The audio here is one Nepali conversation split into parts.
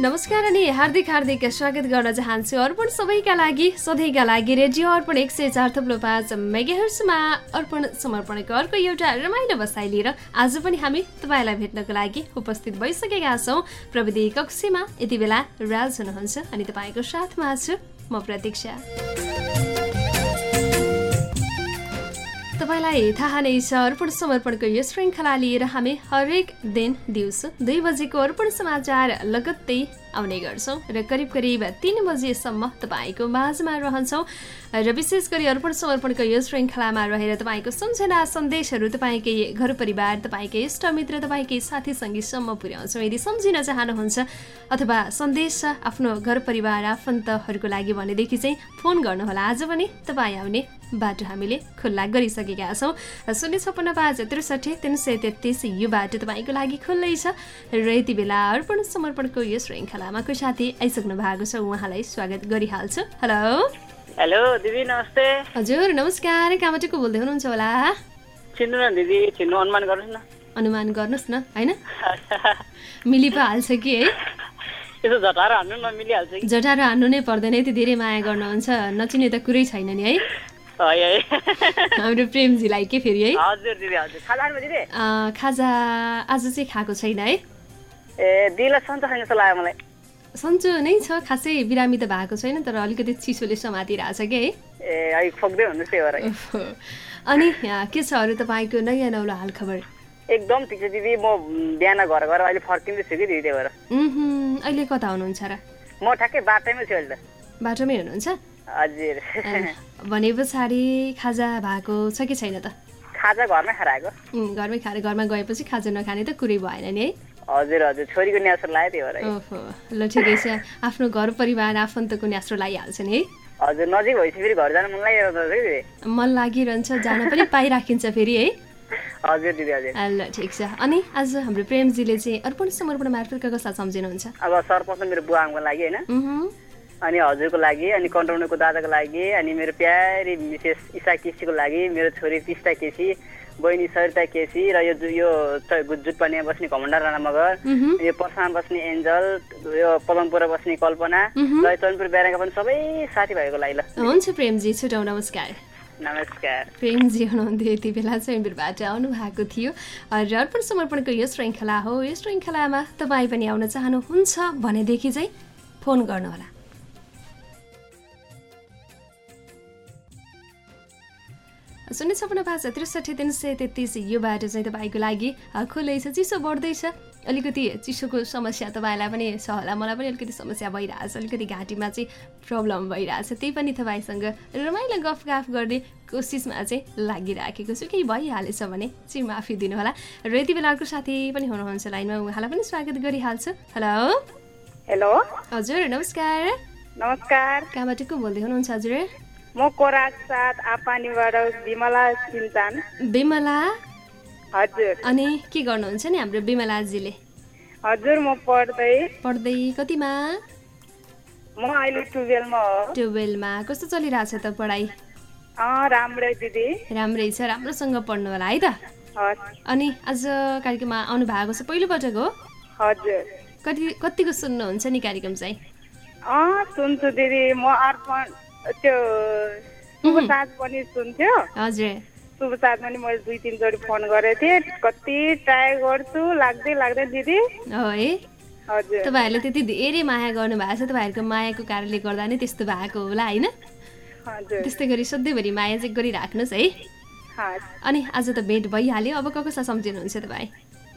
नमस्कार अनि हार्दिक हार्दिक स्वागत गर्न चाहन्छु अर्पण सबैका लागि सधैँका लागि रेडियो अर्पण एक सय चार थप्लो पाँच मेगाहर्समा अर्पण समर्पणको अर्को एउटा रमाइलो बसाइ लिएर आज पनि हामी तपाईँलाई भेट्नको लागि उपस्थित भइसकेका छौँ। प्रविधि कक्षीमा यति बेला राज हुनुहुन्छ अनि तपाईँको साथमा छु म प्रतीक्षा। तपाईँलाई थाहा नै छ अर्पण समर्पणको यो श्रृङ्खला लिएर हामी हरेक दिन दिउँसो दुई बजेको अर्पण समाचार लगत्तै आउने गर्छौँ र करिब करिब तिन बजेसम्म तपाईँको माझमा रहन्छौँ र विशेष गरी अर्पण समर्पणको यो श्रृङ्खलामा रहेर तपाईँको सम्झना सन्देशहरू तपाईँकै घर परिवार तपाईँकै इष्टमित्र तपाईँकै साथी सङ्गीतसम्म पुर्याउँछौँ। यदि सम्झिन चाहनुहुन्छ अथवा सन्देश आफ्नो घर परिवार आफन्तहरूको लागि भनेदेखि चाहिँ फोन गर्नुहोला। आज पनि तपाईँ आउने बाटो हामीले खुल्ला गरिसकेका छौँ। शून्य छप्पन्न पाँच त्रिसठी तिन सय तेत्तिस यो बाटो तपाईँको लागि खुल्लै छ। र यति बेला अर्पण समर्पणको यो श्रृङ्खलामा कोही साथी आइसक्नु भएको छ उहाँलाई स्वागत गरिहाल्छु। हेलो हेलो दिदी नमस्ते। हजुर नमस्कार। कहाँबाट को बोल्दै हुनुहुन्छ होला? दिदी चिन्नु अनुमान गर्नुहोस् न। अनुमान गर्नुहोस् न होइन? मिली पो हाल्छ कि है? झटाएर हान्नु न मिलिहाल्छ कि। जटाएर हान्नु नै पर्दैन यति धेरै माया गर्नुहुन्छ। नचिने त कुरै छैन नि है? हाम्रो प्रेमजीलाई के फेरि है? खाजा आज चाहिँ खाएको छैन है? ए दिदीलाई सन्चो खाने जस्तो लाग्यो मलाई। सन्चो नै छ खासै बिरामी त भएको छैन तर अलिकति चिसोले समातिरहेछ कि? है। अनि के छ अरू तपाईँको नयाँ नौलो हालखबर? एकदम ठिक छ दिदी म बिहान घर गएर अहिले फर्किँदैछु कि दिदी भएर। अहिले कता हुनुहुन्छ र? म ठ्याक्कै बाटैमै छु अहिले त। बाटोमै हुनुहुन्छ? हजुर। भने पछाडि खाजा भएको छ कि छैन त? खाजा घरमै खाएर आएको। उम्, घरमै खाएर घरमा गएपछि खाजा नखाने त कुरै भएन नि है? हजुर हजुर। छोरीको न्यासर लाग्यो त्यही भएर ओहो ल ठिकै छ। आफ्नो घर परिवार आफन्तको न्यास्रो लगाइहाल्छ नि है। हजुर नजिक भएपछि फेरि घर जानु मन लागिरहेको छ कि दिदी मन लागिरहन्छ जान पनि पाइराखिन्छ फेरि है। हजुर दिदी हजुर। ल ठिक छ। अनि आज हाम्रो प्रेमजीले चाहिँ अर्पण समर्पण मार्फत कसलाई सम्झिनुहुन्छ? अब सर्वप्रथम मेरो बुवा आमाको लागि होइन। अनि हजुरको लागि अनि कन्ट्रोलको दादाको लागि अनि मेरो प्यारी मिसेस इसा केसीको लागि मेरो छोरी तिस्ता केसी बहिनी सरिता केसी र यो यो जुटपानीमा बस्ने घमण्डा राणा मगर यो पर्सामा बस्ने एन्जल यो पलङपुरमा बस्ने कल्पना। र चनपुर बेराका पनि सबै साथीभाइको लागि ल। हुन्छ प्रेमजी छुटाउ नमस्कार। नमस्कार। प्रेमजी हुनुहुन्थ्यो यति बेला चैम्बुरबाट आउनु भएको थियो। र अर्पण समर्पणको यो श्रृङ्खला हो यो श्रृङ्खलामा तपाईँ पनि आउन चाहनुहुन्छ भनेदेखि चाहिँ फोन गर्नुहोला। शून्य छपन्न पाँच त्रिसठी तिन सय तेत्तिस यो बाटो चाहिँ तपाईँको लागि अ, खुलै छ चिसो बढ्दैछ। अलिकति चिसोको समस्या तपाईँलाई पनि छ होला मलाई पनि अलिकति समस्या भइरहेछ अलिकति घाँटीमा चाहिँ प्रब्लम भइरहेछ त्यही पनि तपाईँसँग रमाइलो गफगाफ गर्ने कोसिसमा चाहिँ लागिराखेको छु। केही भइहालेछ भने चाहिँ माफी दिनुहोला। र यति बेला अर्को साथी पनि हुनुहुन्छ लाइनमा उहाँलाई पनि स्वागत गरिहाल्छु। हेलो? हेलो? हजुर नमस्कार। नमस्कार। कहाँबाट को बोल्दै हुनुहुन्छ हजुर? म कोराक साथ आपानीबाट विमला सिन्तान बिमला हजुर। अनि के गर्नुहुन्छ नि हाम्रो बिमलाजीले हजुर म पढ्दै। पढ्दै कतिमा? म अहिले टुवेल्भमा हो। टुवेल्भमा। कस्तो चलिरहेछ त पढाइ? राम्रै दिदी। राम्रै छ राम्रोसँग पढ्नु होला है त? अनि आज कार्यक्रममा आउनु भएको छ पहिलोपटक हो? हजुर। कति कतिको सुन्नुहुन्छ नि कार्यक्रम चाहिँ? सुन्छु दिदी। म अर्पण त्यो शुभ साथ पनि सुन्थ्यो। हजुर। शुभ पनि मैले दुई तिनचोटि फोन गरेको थिएँ। कति ट्राई गर्छु लाग्दै लाग्दै दिदी। हो हजुर। तपाईँहरूले त्यति धेरै माया गर्नुभएको छ तपाईँहरूको मायाको कारणले गर्दा नै त्यस्तो भएको होला होइन? त्यस्तै गरी सधैँभरि माया चाहिँ गरिराख्नुहोस् है। अनि आज त भेट भइहाल्यो अब को कसलाई सम्झिनुहुन्छ तपाईँ?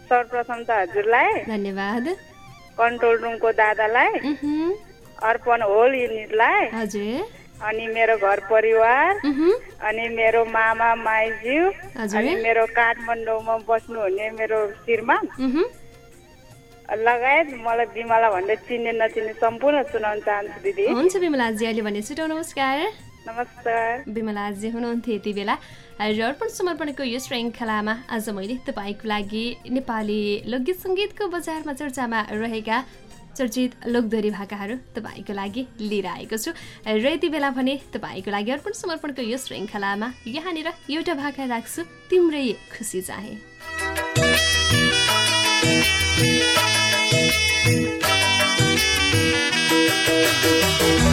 सर्वप्रथम त हजुरलाई। धन्यवाद। कन्ट्रोल रुमको दादालाई। अर्पण होल युनिटलाई। हजुर। अनि मेरो घर परिवार अनि मेरो मामा माइज्यू अनि मेरो काठमाडौँमा बस्नुहुने मेरो श्रीमान। लगायत मलाई बिमला भन्दै चिन्ने नचिन्ने सम्पूर्ण सुनाउन चाहन्छु दिदी। हुन्छ बिमलाजी अहिले भने छिटो नमस्कार। नमस्कार। बिमलाजी हुनुहुन्थ्यो यति बेला। र अर्पण समर्पणको यो श्रृङ्खलामा आज मैले तपाईँको लागि नेपाली लोकगीत सङ्गीतको बजारमा चर्चामा रहेका चर्चित लोकदोरी भाकाहरू तपाईँको लागि लिएर आएको छु र यति बेला भने तपाईँको लागि अर्पण समर्पणको यो श्रृङ्खलामा यहाँनिर एउटा भाका राख्छु तिम्रै खुसी चाहे Thank you.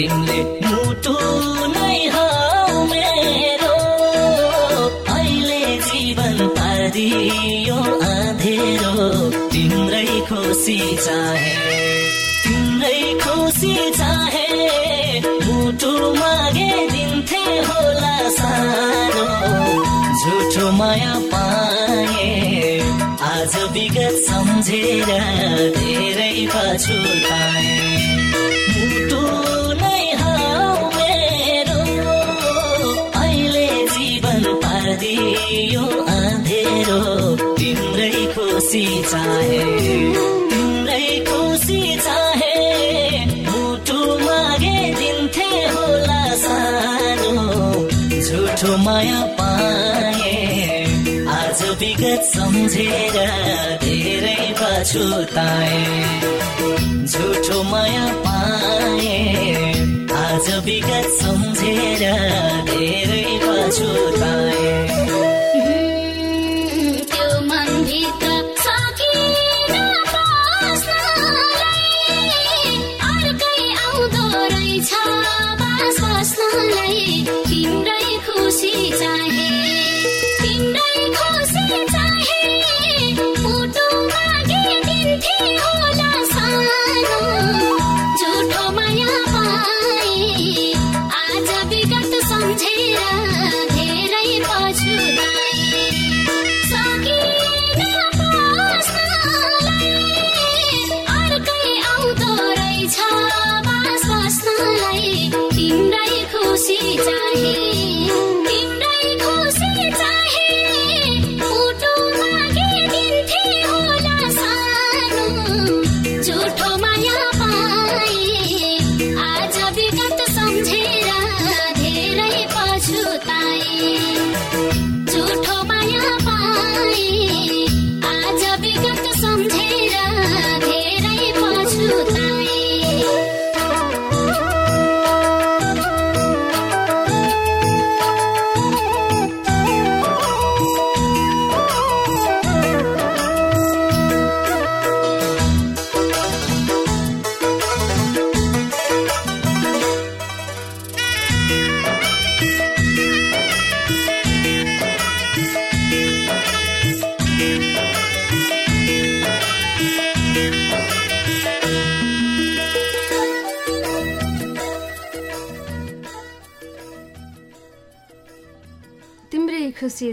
तिमीले मुटु नै हौ मेरो। अहिले जीवन पारियो आधेरो तिम्रै खुसी चाहे तिम्रै खुसी चाहे। मुटु मागे दिन्थे होला सानो। झुठो माया पाए आज विगत सम्झेर धेरै पछुताए। मुटु विगत सम्झेर धेरै पछुताए। झुठो माया पाए। आज विगत सम्झेर धेरै पछुताए।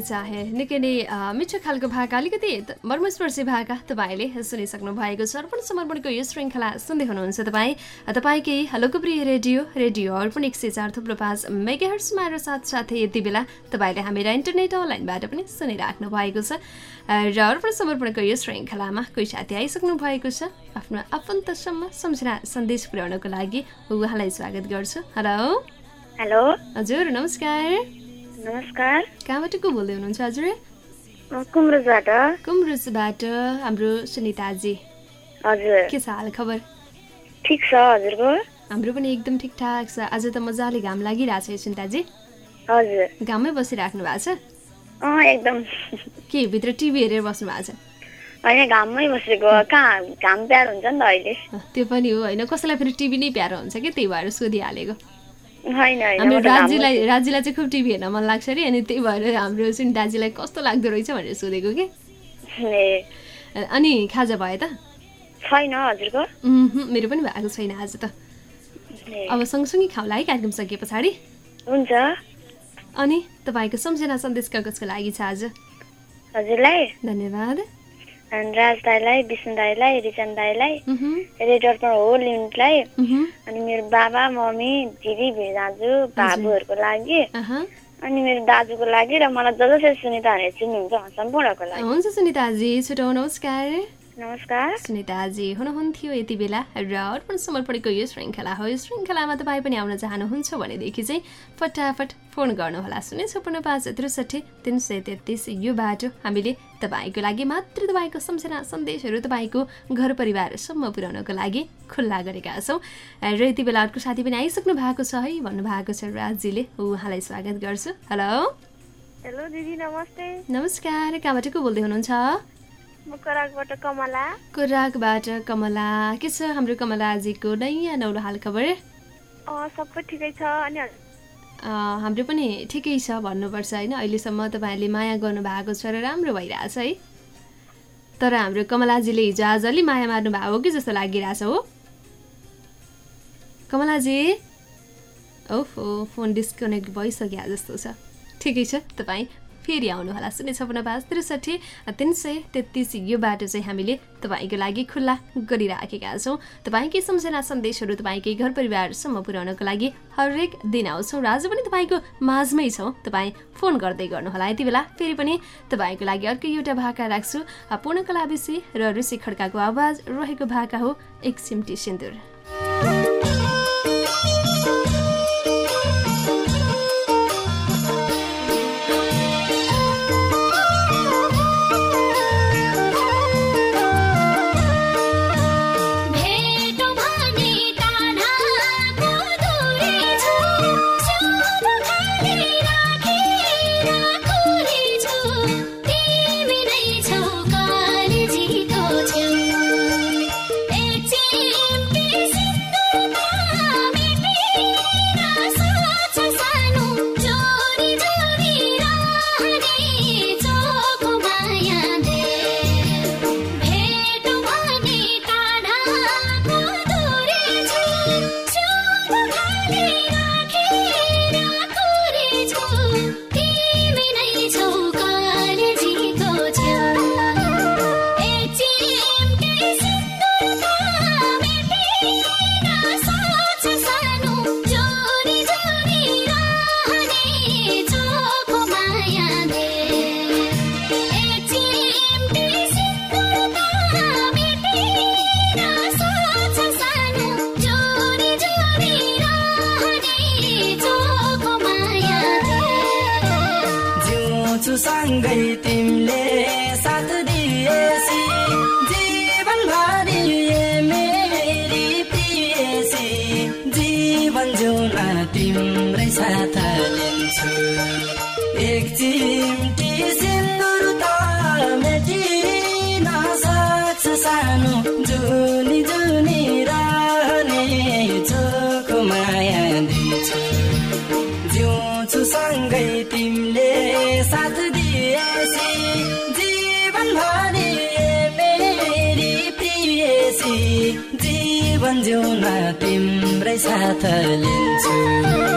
चाहे। निकै नै मिठो खालको भाका अलिकति मर्मस्पर्शी भाका तपाईँले सुनिसक्नु भएको छ। अर्पण समर्पणको यो श्रृङ्खला सुन्दै हुनुहुन्छ तपाईँ। तपाईँकै लोकप्रिय रेडियो रेडियो अर्पण एक सय चार थुप्रो पाँच मेगाहर्समा र साथसाथै यति बेला तपाईँले हामीलाई इन्टरनेट अनलाइनबाट पनि सुनिराख्नु भएको छ। र अर्पण समर्पणको यो श्रृङ्खलामा कोही साथी आइसक्नु भएको छ। आफ्नो आफन्तसम्म सम्झना सन्देश पुर्याउनको लागि उहाँलाई स्वागत गर्छु। हेलो। हेलो। हजुर नमस्कार। नमस्कार। कहाँबाट को बोल्दै हुनुहुन्छ हजुर? कुम्रोजबाट। कुम्रुसबाट हाम्रो सुनिताजी हजुर। के छ हाल खबर? ठिक छ हजुरको। हाम्रो पनि एकदम ठिकठाक छ। आज त मजाले घाम लागिरहेछ सुनिताजी। हजुर। घाममै बसिराख्नु भएको छ? एकदम। के भित्र टिभी हेरेर बस्नु भएको छ? होइन घाममै बसेको। कहाँ घाम प्यारो हुन्छ नि त अहिले। त्यो पनि हो। होइन कसैलाई फेरि टिभी नै प्यारो हुन्छ कि? त्यही भएर सोधिहालेको। हाम्रो राज्यलाई राज्यलाई चाहिँ खुब टिभी हेर्न मन लाग्छ अरे अनि त्यही भएर हाम्रो सुनिताजीलाई कस्तो लाग्दो रहेछ भनेर सोधेको कि? ए, अनि खाजा भयो त? छैन हजुरको। मेरो पनि भएको छैन आज त। अब सँगसँगै खाउँला है कार्यक्रम सकिए पछाडि। हुन्छ। अनि तपाईँको सम्झना सन्देश कागजको लागि छ आज। हजुरलाई। धन्यवाद। राज दाईलाई विष्णु दाईलाई रिचन दाईलाई रेडियो होल युनिटलाई उहुँ, अनि मेरो बाबा मम्मी दिदी भिर दाजु बाबुहरूको लागि। अहँ। अनि मेरो दाजुको लागि र मलाई ज जसरी सुनिता भनेर चिन्नुहुन्छ सम्पूर्णको लागि। हुन्छ सुनिताजी छुटाउ नमस्कार। सुनिताजी हुनुहुन्थ्यो यति बेला र अर्पण समर्पणको यो श्रृङ्खला हो। यो श्रृङ्खलामा तपाईँ पनि आउन चाहनुहुन्छ भनेदेखि चाहिँ फटाफट फोन गर्नुहोला। शून्य छप्पन्न पाँच त्रिसठी तिन सय तेत्तिस यो बाटो हामीले तपाईँको लागि मात्र तपाईँको सम्झना सन्देशहरू तपाईँको घर परिवारसम्म पुर्याउनको लागि खुल्ला गरेका छौँ। र यति बेला अर्को साथी पनि आइसक्नु भएको छ है भन्नुभएको छ राजीले। उहाँलाई स्वागत गर्छु। हेलो। हेलो दिदी नमस्ते। नमस्कार कहाँबाट को बोल्दै हुनुहुन्छ? कराकबाट कमला। के छ हाम्रो कमलाजीको नयाँ नौलो हाल खबर? सबै ठिकै छ अनि हाम्रो पनि ठिकै छ भन्नुपर्छ होइन? अहिलेसम्म तपाईँहरूले माया गर्नुभएको छ र राम्रो भइरहेछ है। तर हाम्रो कमलाजीले हिजो आज अलि माया मार्नु भएको हो कि जस्तो लागिरहेछ हो? कमलाजी? ओहो फोन डिस्कनेक्ट भइसक्यो जस्तो छ। ठिकै छ तपाईँ? फेरि आउनुहोला शून्य छपन्न पाँच त्रिसठी तिन सय तेत्तिस। यो बाटो चाहिँ हामीले तपाईँको लागि खुल्ला गरिराखेका छौँ। तपाईँकै सम्झना सन्देशहरू तपाईँकै घर परिवारसम्म पुर्याउनको लागि हरेक दिन आउँछौँ र आज पनि तपाईँको माझमै छौँ। तपाईँ फोन गर्दै गर्नुहोला। यति बेला फेरि पनि तपाईँको लागि अर्को एउटा भाका राख्छु। पूर्णकला विषय र ऋषि खड्काको आवाज रहेको भाका हो एक सिम्टी सिन्दुर। जिउँछु सँगै तिमीले तिम्रै साथ लिन्छु एक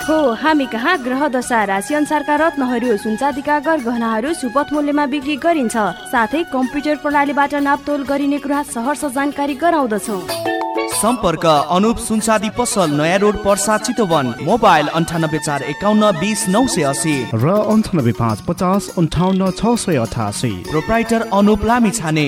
हो हामी कहाँ ग्रह दशा राशि अनुसारका रत्नहरू सुनचाँदीका गहनाहरू सुपथ मूल्यमा बिक्री गरिन्छ। साथै कम्प्युटर प्रणालीबाट नापतोल गरिने कुरा सहर्ष जानकारी गराउँदछौँ। सम्पर्क अनुप सुनसादी पसल नयाँ रोड पर्सा चितवन। मोबाइल अन्ठानब्बे चार एकाउन्न बिस नौ सय असी र अन्ठानब्बे पाँच पचास अन्ठाउन्न छ सय अठासी। प्रोप्राइटर अनुप लामी छाने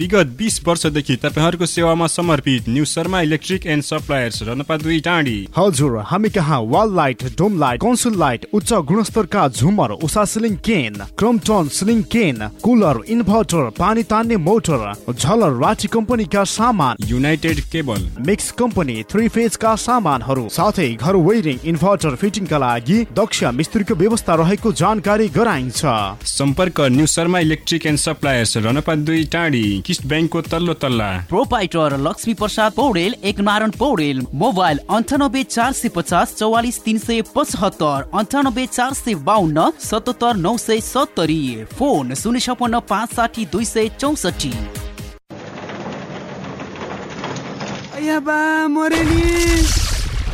विगत बिस वर्षदेखि तपाईँहरूको सेवामा समर्पित new Sharma electric and suppliers रनपा दुई टाँडी। हजुर हामी कहाँ? Wall light dome light console light उच्च गुणस्तरका झुमर उषा सिलिङ केन क्रमटन सिलिङ केन कुलर इन्भर्टर पानी तान्ने मोटर झलर राठी कम्पनीका सामान united cable. Mix company three फेजका सामानहरू साथै घर वेरिङ इन्भर्टर फिटिङका लागि दक्ष मिस्त्रीको व्यवस्था रहेको जानकारी गराइन्छ। सम्पर्क new Sharma electric and suppliers रनपा दुई टाँडी। किस्ट ब्याङ्कको तल्लो तल्ला। प्रोपाइटर लक्ष्मी प्रसाद पौडेल एक नारायण पौडेल मोबाइल अन्ठानब्बे चार सय पचास चौवालिस तिन सय पचहत्तर अन्ठानब्बे चार सय बाहन्न सतहत्तर नौ सय सत्तरी फोन शून्य छपन्न पाँच साठी दुई सय चौसठी। नि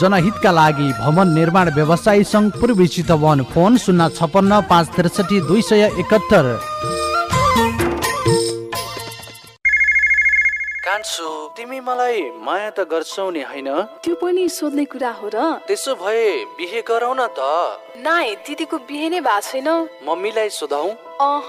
जनहितका लागि भवन निर्माण व्यवसायी सङ्घ पूर्वी चितवन फोन शून्य छपन्न पाँच त्रिसठी दुई सय एकात्तर कान्छु तिमी मलाई माया त गर्छौ नि होइन? त्यो पनि सोध्ने कुरा हो र। त्यसो भए बिहे गरौ न त। नाइ दिदीको बिहे नै भएको छैन। मम्मीलाई सोधौ। अह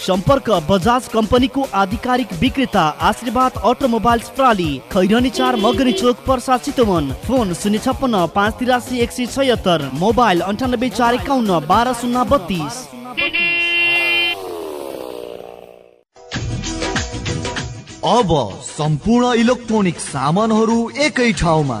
सम्पर्क बजाज कम्पनीको आधिकारिक विक्रेता आशीर्वाद अटोमोबाइल्स प्रणाली खैरनी चार मगरी चोक पर्सा चितवन। फोन शून्य छप्पन्न पाँच तिरासी एक सय छयत्तर। मोबाइल अन्ठानब्बे चार एकाउन्न बाह्र शून्य बत्तिस। अब सम्पूर्ण इलेक्ट्रोनिक सामानहरू एकै ठाउँमा।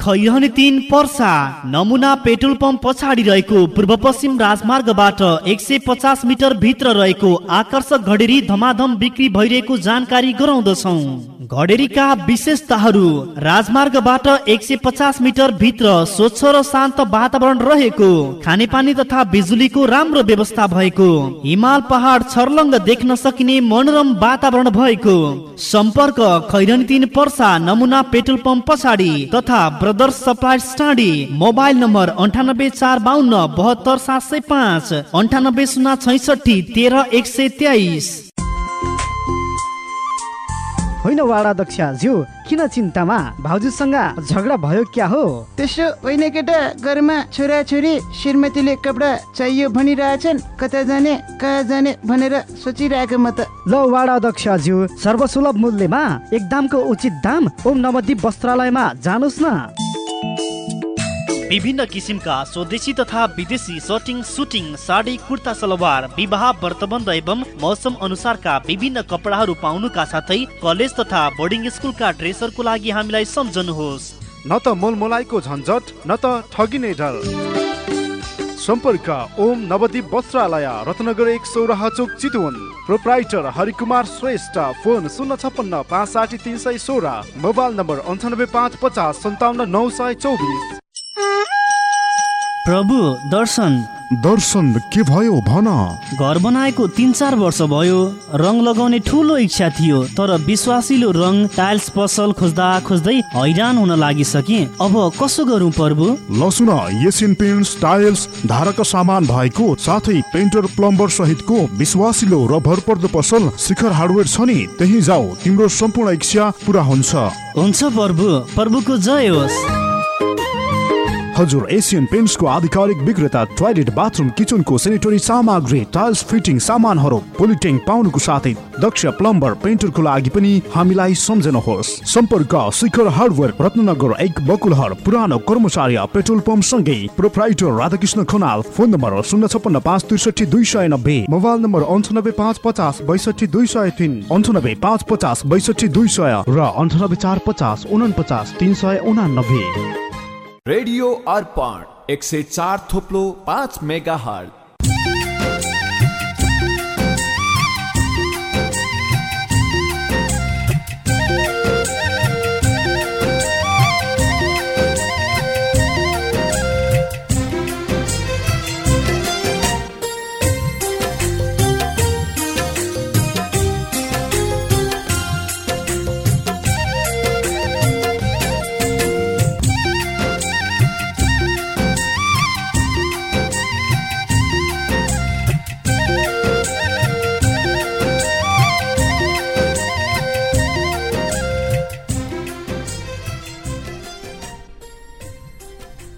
खैरहने तिन पर्सा नमुना पेट्रोल पम्प पछाडि रहेको पूर्व पश्चिम राजमार्गबाट एक सय पचास मिटर भित्र रहेको आकर्षक घडेरी धमाधम बिक्री भइरहेको जानकारी गराउँदछौ। घडेरीका विशेषताहरू राजमार्गबाट एक सय पचास मिटर भित्र स्वच्छ र शान्त वातावरण रहेको खानेपानी तथा बिजुलीको राम्रो व्यवस्था भएको हिमाल पहाड छर्लङ्ग देख्न सकिने मनोरम वातावरण भएको सम्पर्क खैरनी तिन पर्सा नमुना पेट्रोल पम्प पछाडि तथा ब्रदर्स सप्लाई स्टाडी मोबाइल नम्बर अन्ठानब्बे चार बाहन्न बहत्तर सात सय पाँच अन्ठानब्बे शून्य छैसठी तेह्र एक सय तेइस। होइन वाडाध्यक्ष ज्यू किन चिन्तामा? भाउजूसँग झगडा भयो क्या हो? त्यसो होइन केटा घरमा छोरा छोरी श्रीमतीले कपडा चाहियो भनिरहेछन् कता जाने कहाँ जाने भनेर सोचिरहेको म त। ल वाडाध्यक्ष ज्यू सर्वसुलभ मूल्यमा एक दामको उचित दाम ओम नवद्वीप वस्त्रालयमा जानुहोस् न। विभिन्न किसिमका स्वदेशी तथा विदेशी सर्टिङ सुटिङ साडी कुर्ता सलवार विवाह व्रतबन्ध एवं मौसम अनुसारका विभिन्न कपडाहरू पाउनुका साथै कलेज तथा बोर्डिङ स्कुलका ड्रेसहरूको लागि हामीलाई सम्झनुहोस्। न त मोलमोलाइको झन्झट न त ठगिने डर सम्पर्क ओम नवदीप वस्त्रालय रत्नगर एक सौराहा चोक चितवन। प्रोप्राइटर हरिकुमार श्रेष्ठ फोन शून्य छप्पन्न पाँच साठी तिन सय सोह्र। मोबाइल नम्बर अन्ठानब्बे पाँच पचास सन्ताउन्न नौ सय चौबिस। प्रभु दर्शन। दर्शन के भयो भन। घर बनाएको तिन चार वर्ष भयो रङ लगाउने ठुलो इच्छा थियो तर विश्वासिलो रङ टाइल्स पसल खोज्दा खोज्दै हैरान हुन लागिसके। अब कसो गरौँ प्रभु? लसुन एसियन पेन्ट्स टाइल्स धारक सामान भएको साथै पेन्टर प्लम्बर सहितको विश्वासिलो र भरपर्दो पसल शिखर हार्डवेयर छ नि त्यही जाऊ तिम्रो सम्पूर्ण इच्छा पुरा हुन्छ। हुन्छ प्रभु प्रभुको जय होस्। हजुर एसियन पेन्ट्सको आधिकारिक विक्रेता टोयलेट बाथरुम किचनको सेनिटरी सामग्री टाइल्स फिटिङ सामानहरू पोलिट्याङ्क पाउनुको साथै दक्ष प्लम्बर पेन्टरको लागि पनि हामीलाई सम्झनुहोस्। सम्पर्क शिखर हार्डवेयर रत्नगर एक बकुलहर पुरानो कर्मचारी पेट्रोल पम्प सँगै proprietor Radhakrishna Khanal phone number शून्य छप्पन्न पाँच त्रिसठी दुई सय नब्बे मोबाइल नम्बर अन्ठानब्बे पाँच पचास बैसठी दुई सय तिन अन्ठानब्बे पाँच पचास बैसठी दुई सय र अन्ठानब्बे चार पचास उनपचास तिन सय उनानब्बे। रेडियो अर्पण एक सय चार थोप्लो पाँच मेगा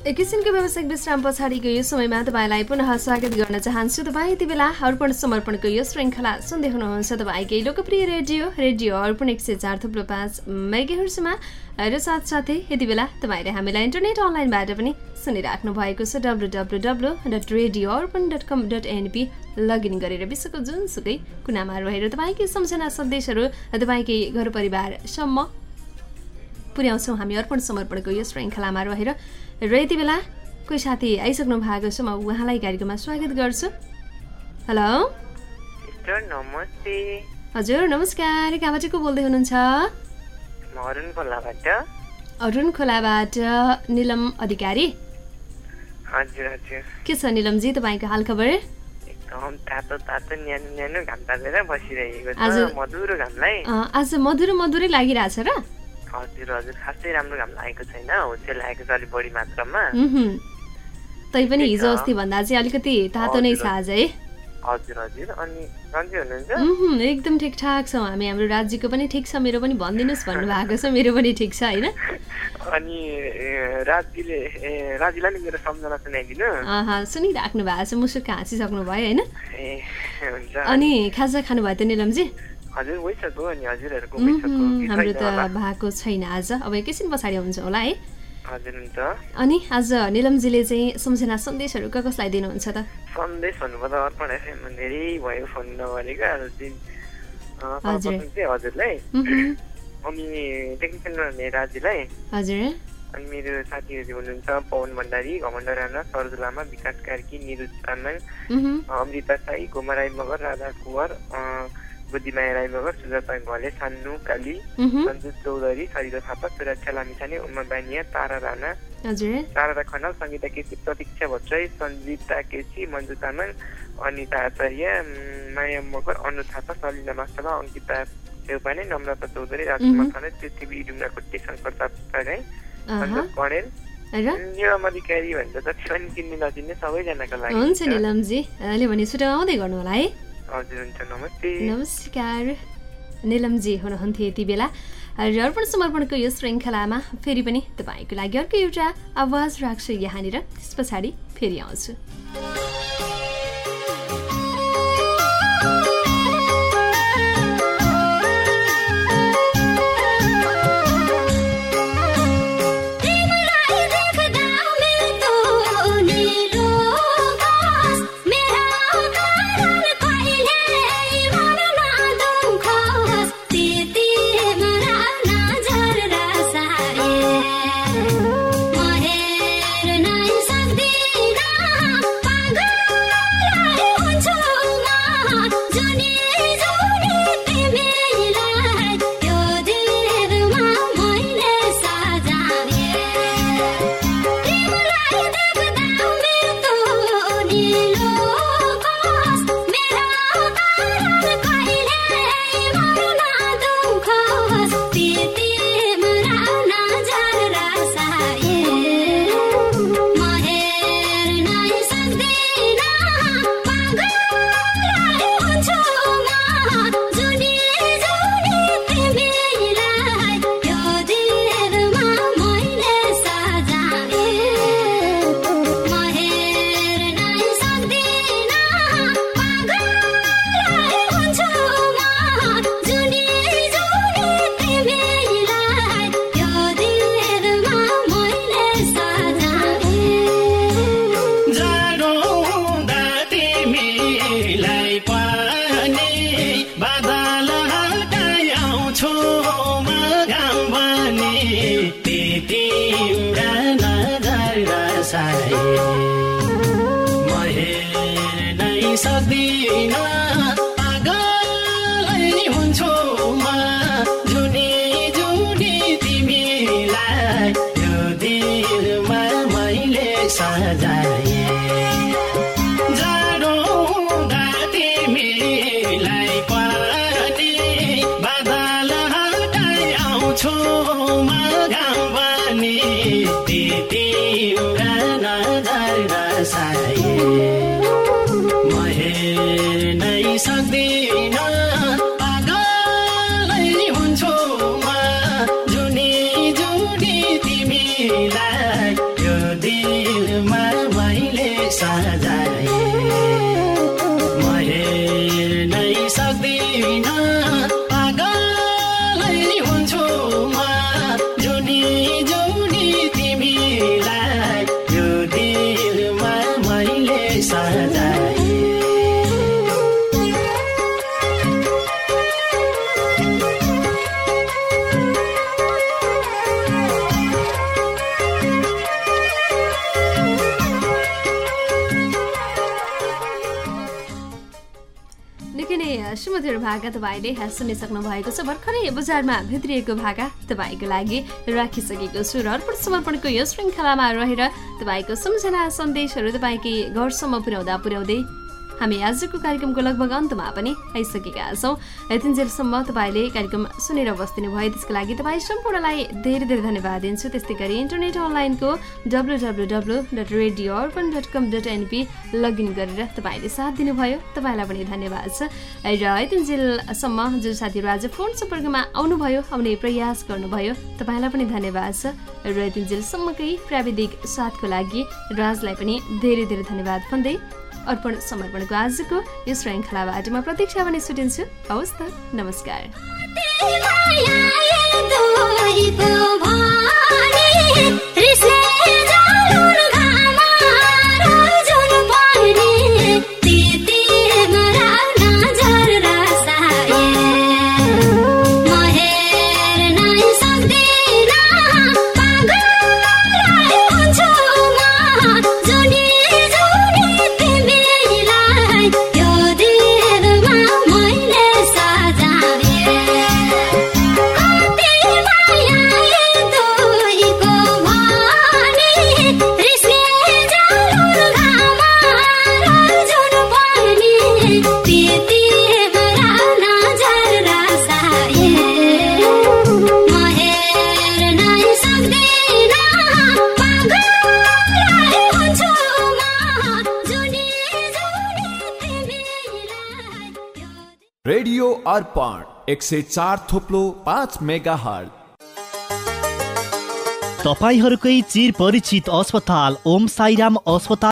एकैछिनको व्यावसायिक विश्राम पछाडिको यो समयमा तपाईँलाई पुनः स्वागत गर्न चाहन्छु। तपाईँ यति बेला अर्पण समर्पणको यो श्रृङ्खला सुन्दै हुनुहुन्छ तपाईँकै लोकप्रिय रेडियो रेडियो अर्पण एक सय चार थुप्रो पाँच मेगाहर्समा र साथसाथै यति बेला तपाईँले हामीलाई इन्टरनेट अनलाइनबाट पनि सुनिराख्नु भएको छ W W W dot radio Arpan dot com dot NP login गरेर विश्वको जुनसुकै कुनामा रहेर तपाईँकै सम्झना सन्देशहरू तपाईँकै घर परिवारसम्म पुर्याउँछौँ। हामी अर्पण समर्पणको यो श्रृङ्खलामा रहेर र यति बेला? कोही साथी आइसक्नु भएको छ म उहाँलाई कार्यक्रममा स्वागत गर्छु। हेलो नमस्ते। हजुर नमस्कार। कहाँबाट को बोल्दै हुनुहुन्छ? अरुण खोलाबाट। निलम अधिकारी। हजुर हजुर। के छ निलमजी तपाईँको हालखबर? मधुरो घामलाई। आज मधुरो मधुरै लागिरहेछ र? हजुर हजुर। खासै राम्रो घाम लागेको छैन होस्टे लागेको छ अलिक बढी मात्रामा। तैपनि हिजो अस्ति भन्दा चाहिँ अलिकति तातो नै छ आज है। हजुर। हजुर अनि सन्चै हुनुहुन्छ? एकदम ठिकठाक छौँ हामी। हाम्रो राज्यको पनि ठिक छ। मेरो पनि भनिदिनुहोस् भन्नुभएको छ। मेरो पनि ठिक छ होइन? अनि राजीलाई नि मेरो सम्झना सुनाइदिनु। सुनिराख्नु भएको छ। मुसुक्क हाँसिसक्नु भयो होइन? अनि खाजा खानुभयो त निलमजी? हजुर भइसक्यो अनि हजुरहरूको हाम्रो? त भएको छैन आज। अब एकैछिन पछाडि हुन्छ होला है। अनि आज निलमजीले चाहिँ सम्झना सन्देशहरू कसलाई दिनुहुन्छ त? सन्देश भन्नुपर्दा अर्पण एफएममा धेरै भयो फोन नगरेको। हजुरलाई। अनि टेक्निसियन रहने राजीलाई हजुर। अनि मेरो साथीहरू हुनुहुन्छ पवन भण्डारी घमण्ड राणा सरज लामा विकास कार्की निरुज तामाङ उहुँ, अमृता साई गोमा राई मगर राधा कुवर बुद्धिमाया राई मगर सुजाता घले सान्नु काली। सन्जु चौधरी सरिता थापा सुरक्षा लामिछाने उमा बानिया तारा राणा तारा खनाल सङ्गीता केसी प्रतीक्षा भट्टराई सञ्जिता केसी मन्जु तामाङ अनिता आचार्य माया मगर अनु थापा सलिना मास्टला अङ्किता देउपाने नम्रता चौधरी राजकुमार। खनाल पृथ्वी ढुङ्गाकोटी शङ्कर तापागाई। सन्तोष कणेल र नियम अधिकारी भन्छ जति पनि चिन्ने नचिन्ने सबैजनाको लागि हुन्छ निलमजी अहिले भने छुट्याउँदै गर्नु होला है नमस्कार। निलमजी हुनुहुन्थ्यो यति बेला। र अर्पण समर्पणको यो श्रृङ्खलामा फेरि पनि तपाईँको लागि अर्को एउटा आवाज राख्छु यहाँनिर। त्यस पछाडि फेरि आउँछु। भाका तपाईँले सुनिसक्नु भएको छ। भर्खरै बजारमा भित्रिएको भाका तपाईँको लागि राखिसकेको छु र अर्पण समर्पणको यो श्रृङ्खलामा रहेर तपाईँको सम्झना सन्देशहरू तपाईँकै घरसम्म पुर्याउँदा पुर्याउँदै हामी आजको कार्यक्रमको लगभग अन्तमा पनि आइसकेका छौँ। यतिन्जेलसम्म तपाईँले कार्यक्रम सुनेर बस्दिनु भयो त्यसको लागि तपाईँ सम्पूर्णलाई धेरै धेरै धन्यवाद दिन्छु। त्यस्तै गरी इन्टरनेट अनलाइनको W W W dot radio Arpan dot com dot NP login गरेर तपाईँले साथ दिनुभयो। तपाईँलाई पनि धन्यवाद छ। र यतिन्जेलसम्म जुन साथीहरू आज फोन सम्पर्कमा आउनुभयो आउने प्रयास गर्नुभयो तपाईँलाई पनि धन्यवाद छ। र यतिन्जेलसम्मकै प्राविधिक साथको लागि राजलाई पनि धेरै धेरै धन्यवाद भन्दै अर्पण समर्पणको आजको यो श्रृङ्खलाबाट म प्रतीक्षा भने सुटिन्छु हवस् त नमस्कार। एक सय चार थोप्लो पाँच मेगा हल तपाईँहरूकै चिर परिचित अस्पताल ओम साईराम अस्पताल